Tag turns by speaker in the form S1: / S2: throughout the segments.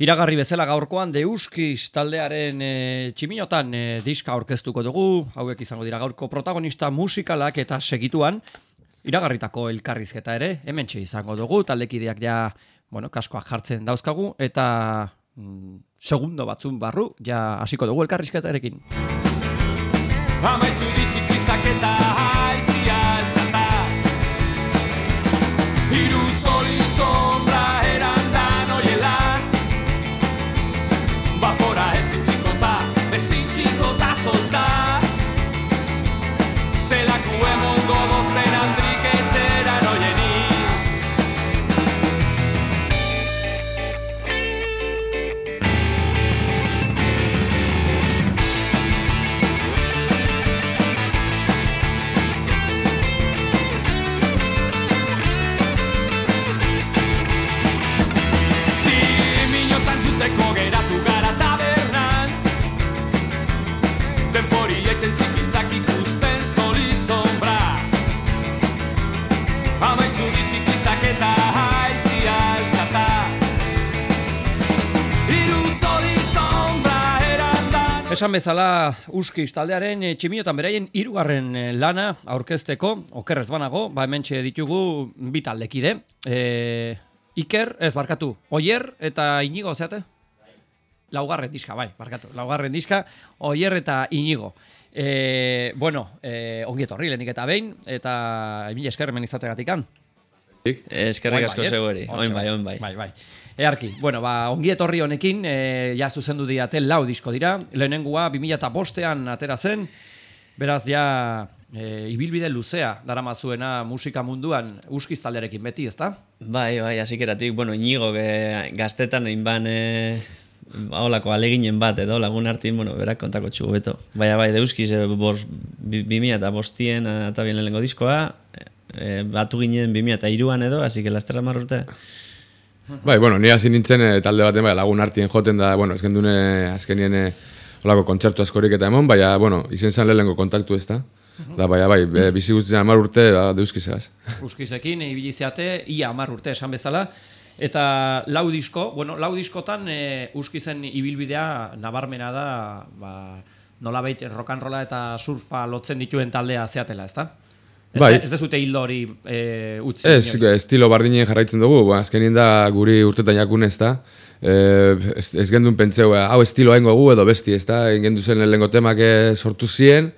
S1: Iragarri bezala gaurkoan Deuskiz taldearen e, tximinotan e, diska aurkeztuko dugu, hauek izango dira gaurko protagonista musikalak eta segituan iragarritako elkarrizketa ere, hemen izango dugu, taldekideak ja, bueno, kaskoak jartzen dauzkagu, eta mm, segundo batzun barru, ja hasiko dugu elkarrizketarekin. Amaitzu Esan bezala uski taldearen e, tximiotan beraien hirugarren eh, lana aurkezteko, okerrez banago, ba hemen ditugu bi taldekide. E, Iker, ez barkatu, Oier eta Inigo, zeate? Laugarren diska, bai, barkatu, laugarren diska, Oier eta Inigo. E, bueno, e, ongiet horri lehenik eta behin, eta emile eskerremen izategatik an.
S2: Eskerrik asko zegoeri, oin bai, oin bai.
S1: Bai, bai. Earki, bueno, ba, ongi etorri honekin, e, ja zuzendu diate lau disko dira, lehenengua 2005ean atera zen, beraz ja e, ibilbide luzea darama zuena musika munduan uskiztalderekin beti, ezta?
S2: Bai, bai, hasikeratik, bueno, inigo gaztetan inban e, holako aleginen bat edo lagun hartin, bueno, berak kontako txugu beto. Baina bai, deuskiz, e, bos, bi, eta bostien eta bien lehenengo diskoa, e, batu ginen 2002an edo, hasi que lasterra marrurte.
S3: Bai, bueno, ni hasi nintzen e, talde baten bai, lagun hartien joten da, bueno, ezken dune azkenien e, olako kontzertu askorik eta emon, baina, bueno, izen zan lehenko kontaktu ez da. Da, baina, bai, e, bizi guztien amar urte da, ba, deuskizaz.
S1: Uskizekin, ibili zeate, ia amar urte esan bezala. Eta lau disko, bueno, lau diskotan e, uskizen ibilbidea nabarmena da, ba, nola baita rock and rolla eta surfa lotzen dituen taldea zeatela, ez da? Bai. Ez dezute hildo hori e, utzi?
S3: Ez, estilo bardinen jarraitzen dugu, ba, azkenien da guri urtetan jakun ez da. E, ez, ez gendun pentseu, hau estilo haingo gu edo besti ez da, gendu zen lehenko temak sortu ziren,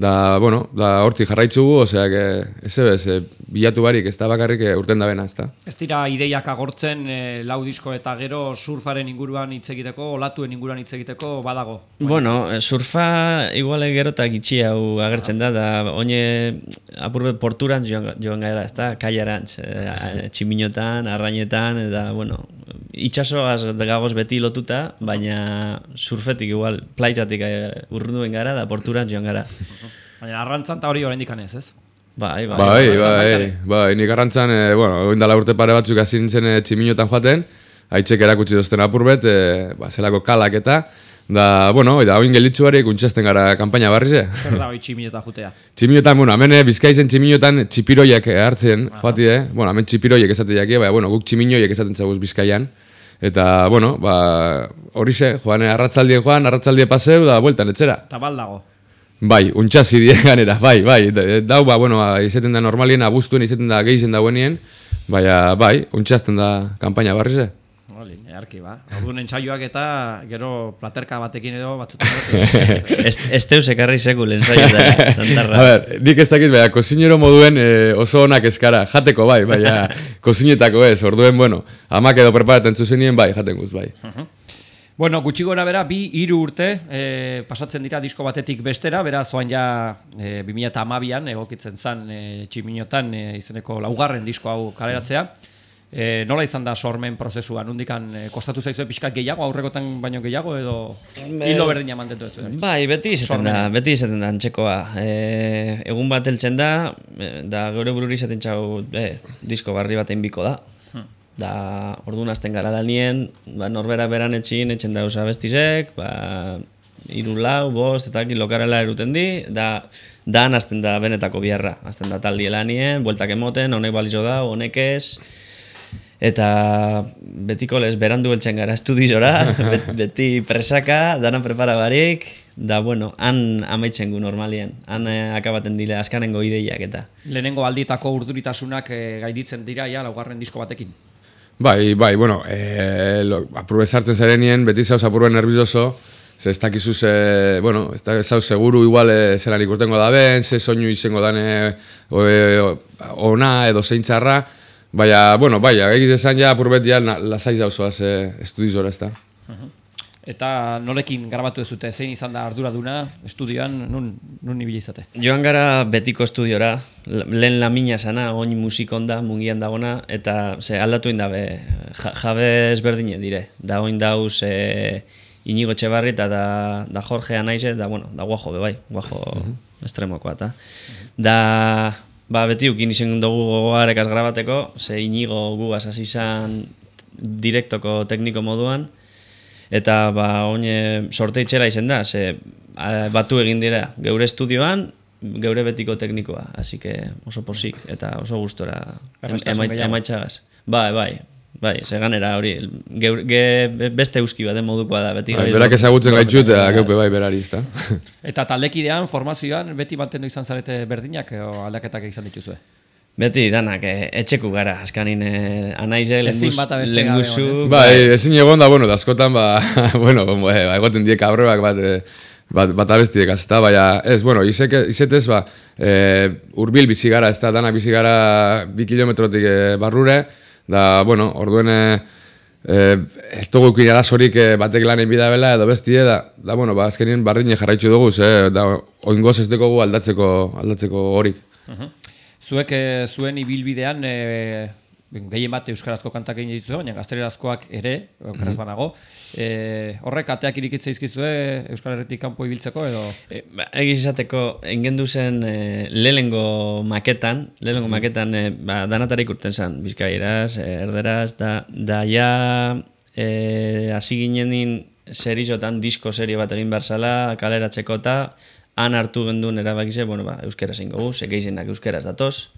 S3: da, bueno, da horti jarraitzugu, osea, que, ez ebez, e, bilatu barik, ez da bakarrik e, urten da bena, ez da.
S1: Ez dira ideiak agortzen e, lau disko eta gero surfaren inguruan hitz egiteko, olatuen inguruan hitz egiteko badago?
S2: Bueno, e, surfa iguale gero eta gitxi hau agertzen da, da oine apurbe porturantz joan, joan gara, ez da, kaiarantz, e, tximinotan, arrainetan, eta, bueno, itxaso gagoz beti lotuta, baina surfetik igual, plaizatik urrunduen gara, da porturantz joan gara.
S1: Baina arrantzan eta hori oraindik ez, ez?
S3: Bai, bai, bai, bai, bai, nik arrantzan, e, bueno, oindala urte pare batzuk hasi nintzen e, tximinotan joaten, haitzek erakutsi dozten apurbet, e, ba, zelako kalak eta, da, bueno, eta hau ingelitzu barik gara kampaina barri ze.
S1: Zer da hoi tximinotan jutea?
S3: Tximinotan, bueno, hemen bizkaizen tximinotan txipiroiek hartzen, joati, eh? Bueno, hemen txipiroiek esate jaki, bai, bueno, guk tximinoiek esaten zaguz bizkaian. Eta, bueno, ba, hori ze, joan, arratzaldien joan, arratzaldien paseu, da, bueltan, etxera.
S1: Eta baldago.
S3: Bai, untxasi die ganera, bai, bai, dau, ba, bueno, izeten da normalien, abuztuen izeten da gehisen dagoenien, bai, bai, untxasten da kampaina barri ze.
S1: Oli, earki, ba. Orduan entzaioak eta gero platerka batekin edo batzutan.
S2: ez teus ekarri sekul entzaio da, santarra.
S3: A ver, nik ez dakiz, baina, kozinero moduen eh, oso onak eskara, jateko bai, baina, kozinetako ez, orduen, bueno, amak edo preparaten zuzenien bai, jaten guz, bai. Uh
S1: Bueno, gutxi gora bera, bi hiru urte e, pasatzen dira disko batetik bestera, bera zoan ja e, 2008an egokitzen zan e, tximinotan e, izeneko laugarren disko hau kaleratzea. E, nola izan da sormen prozesua? Nundikan e, kostatu zaizue pixka gehiago, aurrekotan baino gehiago, edo hilo berdina mantentu ez
S2: Bai, beti izaten da, beti izaten da antxekoa. E, egun bat eltzen da, da gure bururi izaten txau, e, disko barri batein biko da da ordu nazten gara lanien, ba, norbera beran etxin, etxen da usa bestizek, ba, iru lau, bost, eta lokarela eruten di, da, da nazten da benetako biharra, nazten da taldi lanien, bueltak emoten, honek balizo da, honek ez, Eta betiko lez berandu heltzen gara estudiora, bet, beti presaka, dana prepara barik, da bueno, han amaitzen gu normalien, han eh, akabaten dile askanengo ideiak eta.
S1: Lehenengo aldietako urduritasunak eh, gaiditzen dira, ja, laugarren disko batekin.
S3: Bai, bai, bueno, e, lo, apurbe sartzen zarenien, beti zauz apurbe nervioso, ze ez dakizu ze, bueno, ez da, zauz seguru igual e, zelan ikurtengo da ben, ze soinu izango dane o, e, ona edo zeintzarra, baina, bueno, bai, egiz esan ja apurbet ja lasaiz dauzoaz e, estudizora, ez da.
S1: Eta norekin grabatu ez dute, zein izan da arduraduna, estudioan, nun, nun ibili izate?
S2: Joan gara betiko estudiora, la- lehen lamina sana, oin musikon da, mungian dagona, eta ze, aldatu indabe, ja, jabe ezberdine dire. Da oin dauz e, Inigo Etxebarri eta da, da Jorge Anaize, da, bueno, da guajo be bai, guajo estremokoa, eta. Da, ba, beti ukin izen dugu gogoarekaz grabateko, ze Inigo gugaz hasi izan direktoko tekniko moduan, Eta ba oin sorte itxera izen da, ze batu egin dira geure estudioan, geure betiko teknikoa, así que oso posik eta oso gustora em,
S1: Erraztasun
S2: emait,
S1: gehiago.
S2: emaitxagaz. Bai, bai, bai, ze ganera hori, geur, ge, beste euski baten modukoa da, beti.
S3: Bai, berak ezagutzen gaitxut, eta geupe bai berari, ez da.
S1: Eta taldekidean, formazioan, beti mantendu izan zarete berdinak, o aldaketak izan dituzue?
S2: Beti danak eh, etxeku gara, askanin eh, anaize, lenguzu,
S3: Bai, ezin egon da, bueno, askotan, ba, bueno, eh, ba, egoten die kabroak bat, eh, bat, bat abestiek, ez da, baina, ez, bueno, izek, izetez, ba, e, urbil bizi gara, ez da, dana bizi gara bi kilometrotik eh, barrure, da, bueno, orduen, eh, eh, ez dugu ikin arazorik eh, batek lan egin bidabela edo bestie, da, da, bueno, ba, azkenien bardine jarraitzu dugu, ze, da, oingoz ez dugu aldatzeko, aldatzeko horik.
S1: Zuek eh, zuen ibilbidean e, gehien bat euskarazko kantak egin dituzue, baina gaztelerazkoak ere, okeraz banago. E, horrek ateak irikitze izkizue Euskal Herritik kanpo ibiltzeko edo...
S2: E, ba, egiz izateko, engendu zen e, lehenengo maketan, lehenengo maketan e, ba, danatarik urten zen, bizkaieraz, e, erderaz, da, da ja e, hasi ginenin serizotan, disko serie bat egin behar zala, kaleratzeko eta han hartu genduen erabakize, bueno, ba, euskera zein gogu, ze gehienak euskeraz datoz,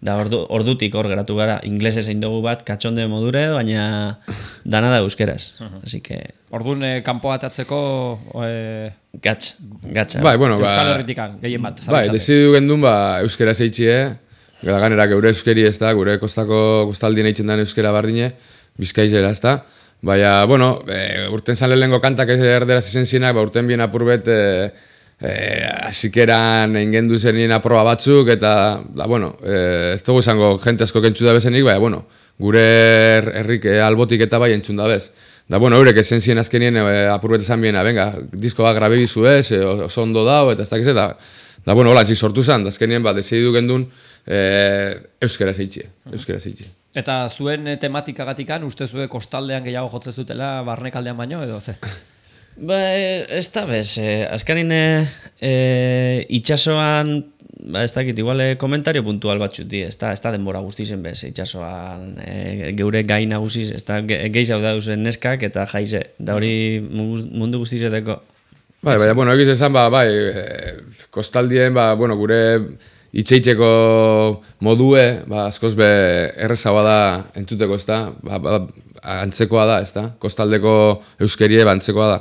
S2: da ordu, ordutik hor geratu gara, inglese zein dugu bat, katxonde modure, baina dana da euskeraz, así que
S1: Orduan, e, kanpo atatzeko e,
S2: gatz, gatza.
S3: Bai, bueno, ba,
S1: Euskal Herritikan gehien bat.
S3: Bai, desidu gendun, ba, euskera zeitxie, gara ganera geure euskeri ez da, gure kostako kostaldien eitzen den euskera bardine, bizkaizera ez da. Baina, bueno, e, urten zan lehenengo kantak ez erderaz izen zinak, ba, urten bien apurbet, e, e, azikeran ingendu zenien aproba batzuk, eta, da, bueno, e, ez dugu izango jente asko kentsu da bezenik, baina, bueno, gure her- herrik e, albotik eta bai entzun da bez. Da, bueno, eurek esen zien azkenien e, apurbet esan biena, venga, disko bat grabe bizu ez, e, oso ondo dau, eta ez dakiz, eta, da, bueno, hola, antzik sortu zen, da, azkenien, ba, desidu gendun, e, euskera zeitxe, euskera zeitxe.
S1: Eta zuen eh, tematikagatikan, uste zue kostaldean gehiago jotzen zutela, barnekaldean baino, edo ze?
S2: Ba, e, ez da bez, e, azkarin e, e, itxasoan, ba, ez dakit, igual e, komentario puntual bat txuti, ez da, ez da denbora guztizen bez, itxasoan, e, geure gai nagusiz, ez da, ge, gehi dauzen neskak eta jaize, da hori mu- mundu guztizeteko.
S3: Bai, baina, bueno, egiz esan, ba, bai, e, kostaldien, ba, bueno, gure itxeitzeko modue, ba, askoz be errezagoa da entzuteko, ez da, ba, ba, antzekoa da, ez da, kostaldeko euskerie, ba, antzekoa da.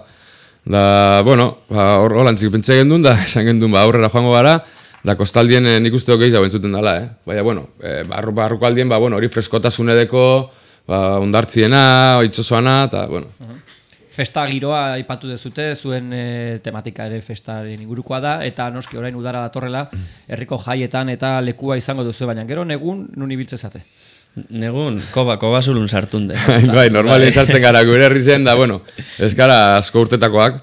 S3: Da, bueno, ba, hor hor antzik pentsa gendun, da, esan gendun, ba, aurrera joango gara, da, kostaldien eh, nik uste dut gehiago entzuten dela, eh? Baina, bueno, e, barru, barruko aldien, ba, bueno, hori freskotasun edeko, ba, ondartziena, itxosoana, eta, bueno,
S1: Festa giroa aipatu dezute, zuen e, tematika ere festaren ingurukoa da, eta noski orain udara datorrela, herriko jaietan eta lekua izango duzu, baina gero negun nun ibiltze zate.
S2: Negun, koba, koba zulun sartunde.
S3: bai, normalien sartzen gara gure herri zen, da, bueno, ez gara asko urtetakoak,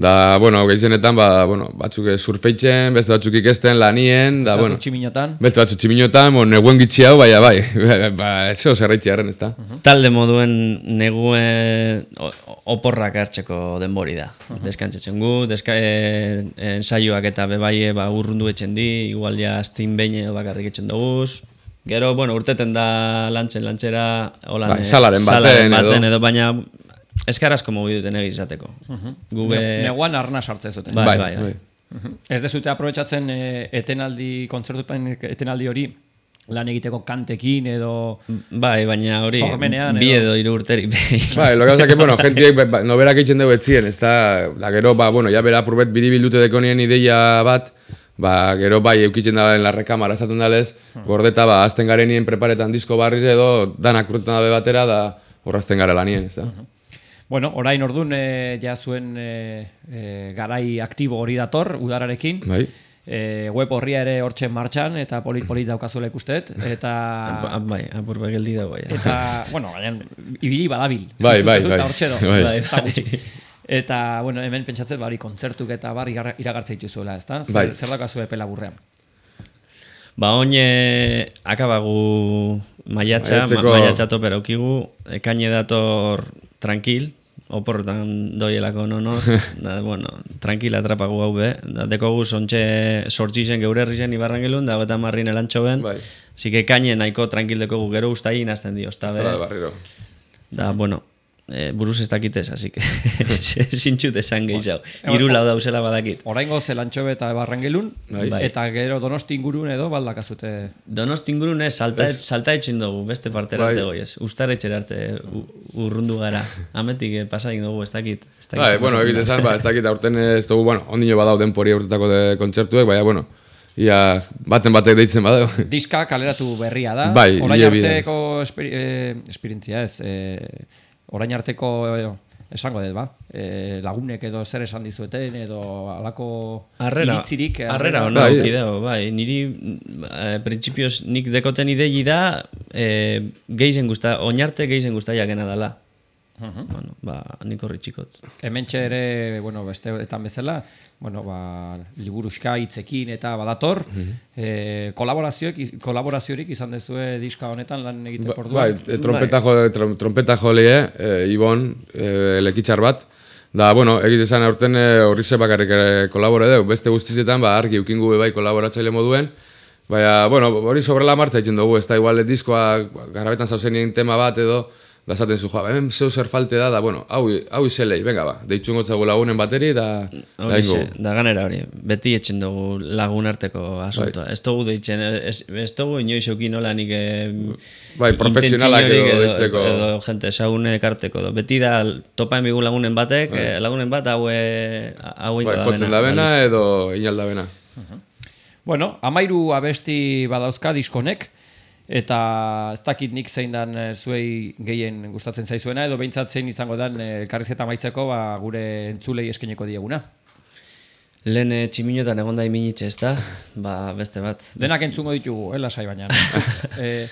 S3: da, bueno, gehienetan, ba, bueno, batzuk surfeitzen, beste batzuk ikesten, lanien, da, bueno,
S1: Tximinotan,
S3: beste batzuk tximinotan, bueno, neguen gitxi hau, baina, bai, ba, ez zeo zerraitxe harren, ez da.
S2: Talde moduen negue o- oporrak hartzeko denbori da. Deskantzatzen gu, deska, e, ensaioak eta bebaie ba, urrundu etxen di, igual ja astin behin edo bakarrik etxen duguz. Gero, bueno, urteten da lantzen lantzera, holan,
S3: Bai,
S2: eh,
S3: salaren baten
S2: baten
S3: edo.
S2: edo, baina eskarazko mugi duten egizateko. Gu be...
S1: ne- neguan arna sartze zuten.
S2: Bai, bai, bai.
S1: Ez dezute aprobetsatzen e, etenaldi, kontzertutan etenaldi hori, lan egiteko kantekin edo
S2: Bai, baina hori
S1: Sormenean
S2: bi
S1: edo-
S2: hiru urteri.
S3: Bai, lo que pasa que, bueno, gente ba, ba, noberak egiten dugu etzien, ez da, da gero, ba, bueno, ja bera purbet biribildute dekonien ideia bat, ba, gero bai eukitzen da en la rekamara esaten dalez, gordeta, ba, azten garenien preparetan disko barriz edo, danak urtetan dabe batera, da, horrazten gara lanien, ez da.
S1: Bueno, orain ordun e, ja zuen e, e, garai aktibo hori dator udararekin.
S3: Bai.
S1: E, web horria ere hortxe martxan eta polit polit daukazuela ikustet eta
S2: Ba- bai, apur geldi dago, ja.
S1: eta bueno, baina ibili badabil.
S3: Bai, bai, bai.
S1: Eta hortxe do.
S3: Bai.
S2: Bai,
S1: Eta gutxi. Eta, bueno, hemen pentsatzen bari kontzertuk eta bar iragartzen dituzuela, ezta? Zer,
S3: Bai.
S1: zer daukazu epe laburrean?
S2: Ba, oine akabagu maiatxa,
S3: Maiatzeko-
S2: ma, maiatxa topera ukigu, ekaine dator tranquil, oportan doielako no, no, da, bueno, tranquil atrapagu hau be, da, dekogu sontxe sortzi zen geure herri zen ibarran gelun, da, eta marrin elantxo ben,
S3: Bai.
S2: Así que ekaine nahiko tranquil dekogu gero ustai inazten dio, ozta be,
S3: Zara de barriro.
S2: da, bueno, e, buruz ez dakitez, así que zintxut esan gehiago. Hiru lau dauzela badakit.
S1: Oraingo zelantxobe eta barrangelun,
S3: Bai.
S1: eta gero donosti ingurun edo baldakazute
S2: Donosti ingurun ez, salta, salta etxin dugu, beste partera
S3: Bai.
S2: arte goi ez. Ustar etxera arte u- urrundu gara. Ametik eh, pasa egin dugu, ez dakit. Ez dakit
S3: Bai, bueno, egite esan, ba, ez dakit aurten ez dugu, bueno, ondino badau denpori urtetako de kontzertuek, baina, bueno, ia baten batek deitzen badau.
S1: diska kaleratu berria da.
S3: Bai,
S1: orain arteko esperi, eh, esperientzia ez. Eh, orain arteko eh, esango dut, ba. Eh, lagunek edo zer esan dizueten edo alako
S2: Arrera,
S1: iritzirik. eh,
S2: arrera
S1: arrera-
S2: ona
S3: Bai,
S2: dago, bai. Niri, eh, printzipioz, nik dekoten idei da, eh, geizen guzta, oinarte geizen guzta jakena dela. Bueno, ba, nik horri txikotz.
S1: Hementxe ere, bueno, besteetan bezala, bueno, ba, liburuska hitzekin eta badator, eh, kolaborazioek, kolaboraziorik izan dezue diska honetan lan egiteko
S3: Ba,
S1: orduan.
S3: bai, e, trompeta jo, trom, trompeta jolie, e, Ibon, e, lekitxar bat. Da, bueno, egiz esan aurten e, horri ze bakarrik e, kolabore dugu. Beste guztizetan, ba, argi ukingu bai kolaboratzaile moduen. Baina, bueno, hori sobre la martza egiten dugu, ez da igual diskoa garabetan zauzenien tema bat edo, da esaten zu, joa, hemen zeu zer falte da, da, bueno, hau, hau izelei, venga ba, deitxun gotzago lagunen bateri, da, da
S2: Hori
S3: ingo.
S2: ze, da ganera hori, beti etxen dugu lagun arteko asuntoa. Ez dugu deitzen, ez, ez dugu inoiz eukin nola nik eh,
S3: Bai, profesionalak edo deitzeko.
S2: edo, edo jente esagune ekarteko. edo. Beti da topa emigu lagunen batek, eh, lagunen bat hau eh, hau
S3: Bai,
S2: da
S3: jotzen da bena edo inalda bena.
S1: Bueno, amairu abesti badauzka diskonek, eta ez dakit nik zein dan eh, zuei gehien gustatzen zaizuena, edo behintzat zein izango dan eh, elkarrizketa amaitzeko ba, gure entzulei eskeneko dieguna.
S2: Lehen eh, tximinotan egon da iminitxe ez da, ba, beste bat.
S1: Denak entzungo ditugu, eh, lasai baina. eh,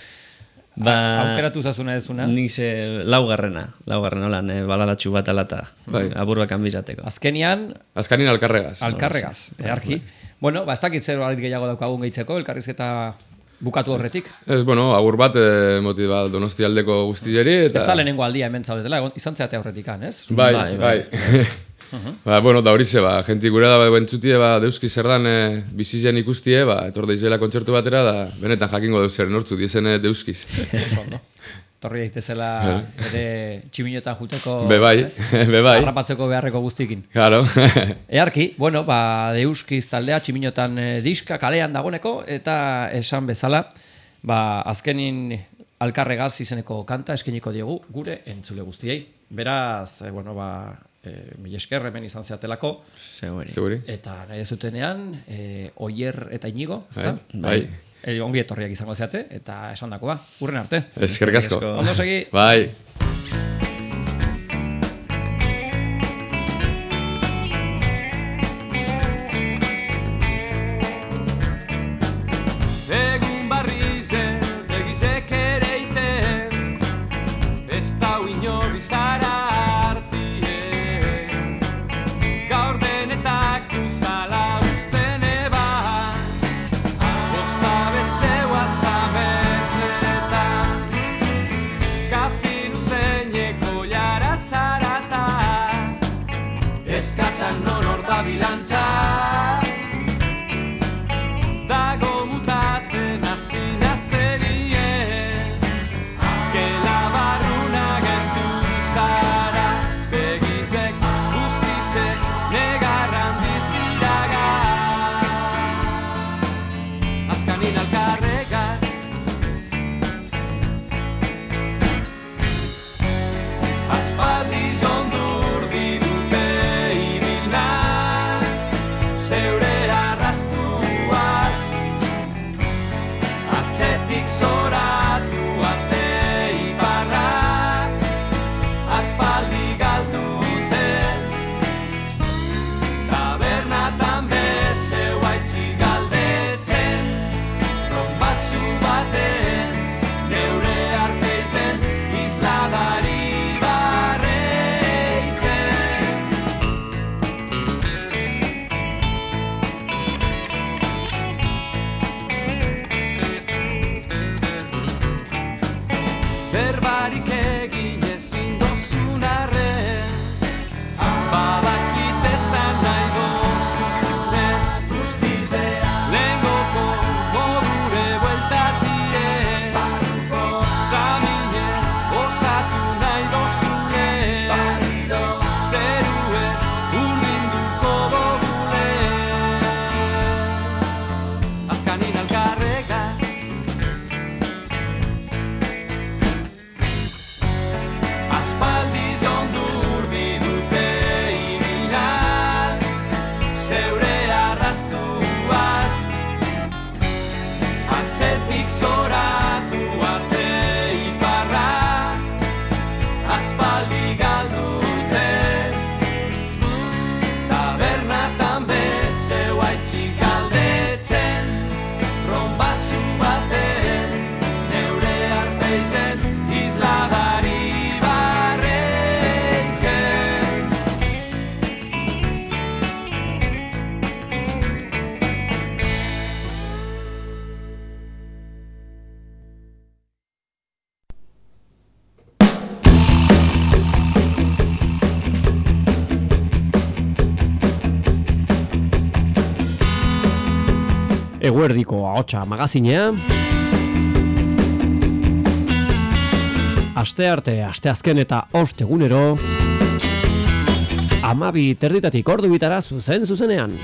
S2: Ba,
S1: aukeratu zazuna ezuna.
S2: nik ze laugarrena, laugarrena holan, eh, baladatxu bat alata,
S3: Bai.
S2: aburbak anbizateko.
S1: Azkenian,
S3: Azkanin alkarregaz.
S1: alkarregaz, eharki. Bueno, ba, ez dakit zer gehiago daukagun gehitzeko, elkarrizketa bukatu horretik.
S3: Ez, bueno, agur bat, e, moti bat, donosti aldeko guztizeri, eta...
S1: Ez da lehenengo aldia hemen zaudetela, egon- izan zeate horretik ez?
S3: Bai,
S2: Bai,
S3: bai.
S2: bai.
S3: ba, bueno, da hori ze, ba, jenti gure da, ba, bentzutie, ba, deuski zer dan e, bizizen ikustie, ba, etor deizela kontzertu batera, da, benetan jakingo deus zer nortzu, diezen e, deuskiz.
S1: Torri daitezela ere tximinotan juteko...
S3: Be bai,
S1: ez?
S3: be bai.
S1: Harrapatzeko beharreko guztikin.
S3: Claro.
S1: Earki, bueno, ba, deuskiz taldea tximinotan eh, diska kalean dagoneko, eta esan bezala, ba, azkenin alkarregaz izeneko kanta eskeniko diegu gure entzule guztiei. Beraz, eh, bueno, ba, e, mil esker hemen izan zeatelako,
S2: Seguri.
S3: Seguri.
S1: eta nahi zutenean, e, oier eta inigo, ezta?
S3: Bai.
S1: E, ongi etorriak izango zeate, eta esan dakoa, urren arte.
S3: Eskerrik asko.
S1: Ondo segi!
S3: Bai.
S4: Egun barrize begizek ere iten Ez izara
S5: Eguerdiko ahotsa magazinea. Aste arte, aste azken eta ostegunero. Amabi terditatik ordu bitara zuzen zuzenean.